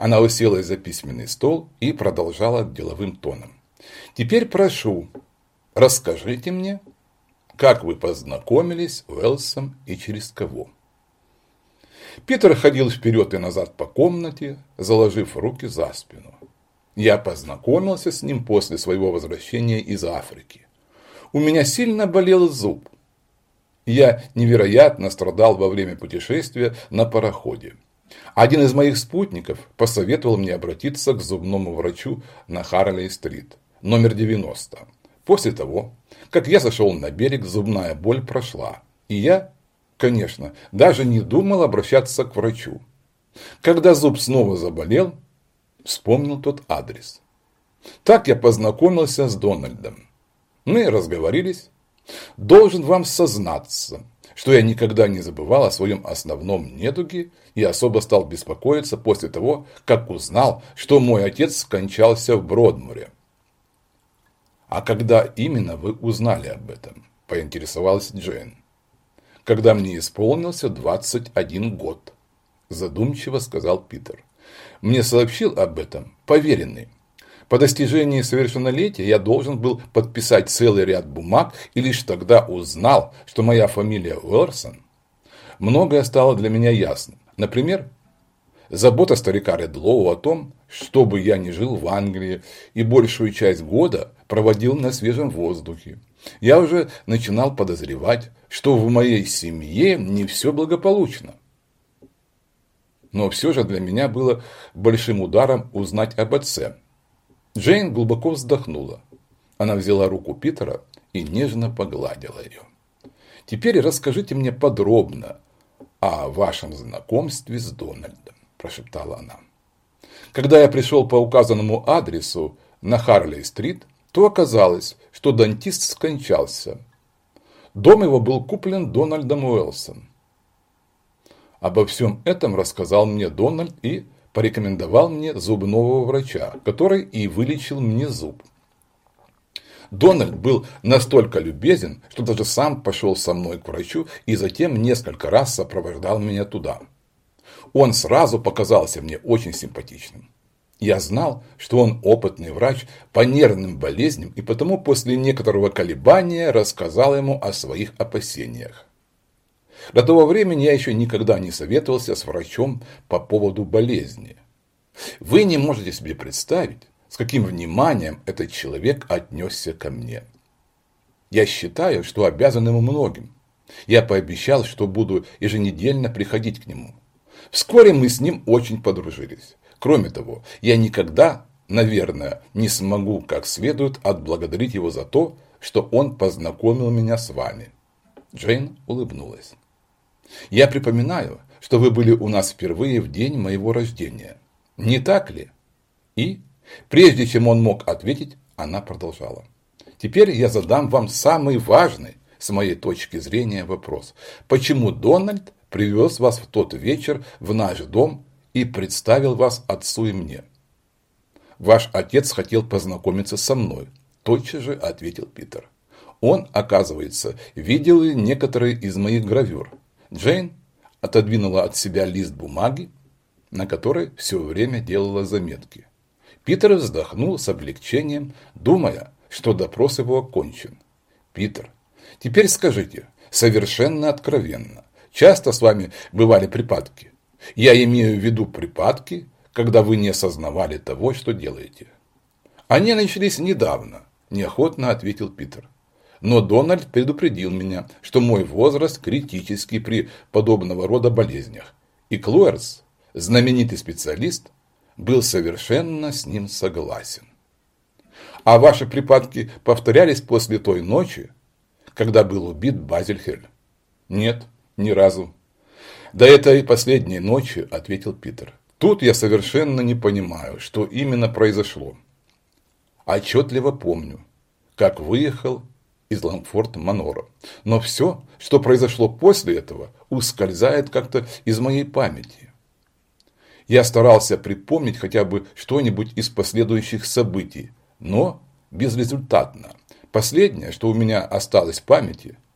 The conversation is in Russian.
Она уселась за письменный стол и продолжала деловым тоном. Теперь прошу, расскажите мне, как вы познакомились с Уэлсом и через кого? Питер ходил вперед и назад по комнате, заложив руки за спину. Я познакомился с ним после своего возвращения из Африки. У меня сильно болел зуб. Я невероятно страдал во время путешествия на пароходе. Один из моих спутников посоветовал мне обратиться к зубному врачу на Харлей-стрит, номер 90. После того, как я зашел на берег, зубная боль прошла. И я, конечно, даже не думал обращаться к врачу. Когда зуб снова заболел, вспомнил тот адрес. Так я познакомился с Дональдом. Мы разговорились. Должен вам сознаться, что я никогда не забывал о своем основном недуге и особо стал беспокоиться после того, как узнал, что мой отец скончался в Бродмуре. «А когда именно вы узнали об этом?» – поинтересовалась Джейн. «Когда мне исполнился 21 год», – задумчиво сказал Питер. «Мне сообщил об этом поверенный. По достижении совершеннолетия я должен был подписать целый ряд бумаг и лишь тогда узнал, что моя фамилия Уэрсон. Многое стало для меня ясным. Например, забота старика Редлоу о том, чтобы я не жил в Англии и большую часть года проводил на свежем воздухе. Я уже начинал подозревать, что в моей семье не все благополучно. Но все же для меня было большим ударом узнать об отце. Джейн глубоко вздохнула. Она взяла руку Питера и нежно погладила ее. «Теперь расскажите мне подробно о вашем знакомстве с Дональдом», – прошептала она. Когда я пришел по указанному адресу на Харлей-стрит, то оказалось, что дантист скончался. Дом его был куплен Дональдом Уэлсом. Обо всем этом рассказал мне Дональд и порекомендовал мне зубного врача, который и вылечил мне зуб. Дональд был настолько любезен, что даже сам пошел со мной к врачу и затем несколько раз сопровождал меня туда. Он сразу показался мне очень симпатичным. Я знал, что он опытный врач по нервным болезням и потому после некоторого колебания рассказал ему о своих опасениях. До того времени я еще никогда не советовался с врачом по поводу болезни. Вы не можете себе представить, с каким вниманием этот человек отнесся ко мне. Я считаю, что обязан ему многим. Я пообещал, что буду еженедельно приходить к нему. Вскоре мы с ним очень подружились. Кроме того, я никогда, наверное, не смогу как следует отблагодарить его за то, что он познакомил меня с вами. Джейн улыбнулась. Я припоминаю, что вы были у нас впервые в день моего рождения. Не так ли? И, прежде чем он мог ответить, она продолжала. Теперь я задам вам самый важный, с моей точки зрения, вопрос. Почему Дональд привез вас в тот вечер в наш дом и представил вас отцу и мне. Ваш отец хотел познакомиться со мной, тотчас же ответил Питер. Он, оказывается, видел некоторые из моих гравюр. Джейн отодвинула от себя лист бумаги, на которой все время делала заметки. Питер вздохнул с облегчением, думая, что допрос его окончен. «Питер, теперь скажите, совершенно откровенно, часто с вами бывали припадки?» Я имею в виду припадки, когда вы не осознавали того, что делаете. Они начались недавно, неохотно ответил Питер. Но Дональд предупредил меня, что мой возраст критический при подобного рода болезнях. И Клуэрс, знаменитый специалист, был совершенно с ним согласен. А ваши припадки повторялись после той ночи, когда был убит Базельхель? Нет, ни разу. «До этой последней ночи», – ответил Питер. «Тут я совершенно не понимаю, что именно произошло. Отчетливо помню, как выехал из Ламфорт-Манора. Но все, что произошло после этого, ускользает как-то из моей памяти. Я старался припомнить хотя бы что-нибудь из последующих событий, но безрезультатно. Последнее, что у меня осталось в памяти –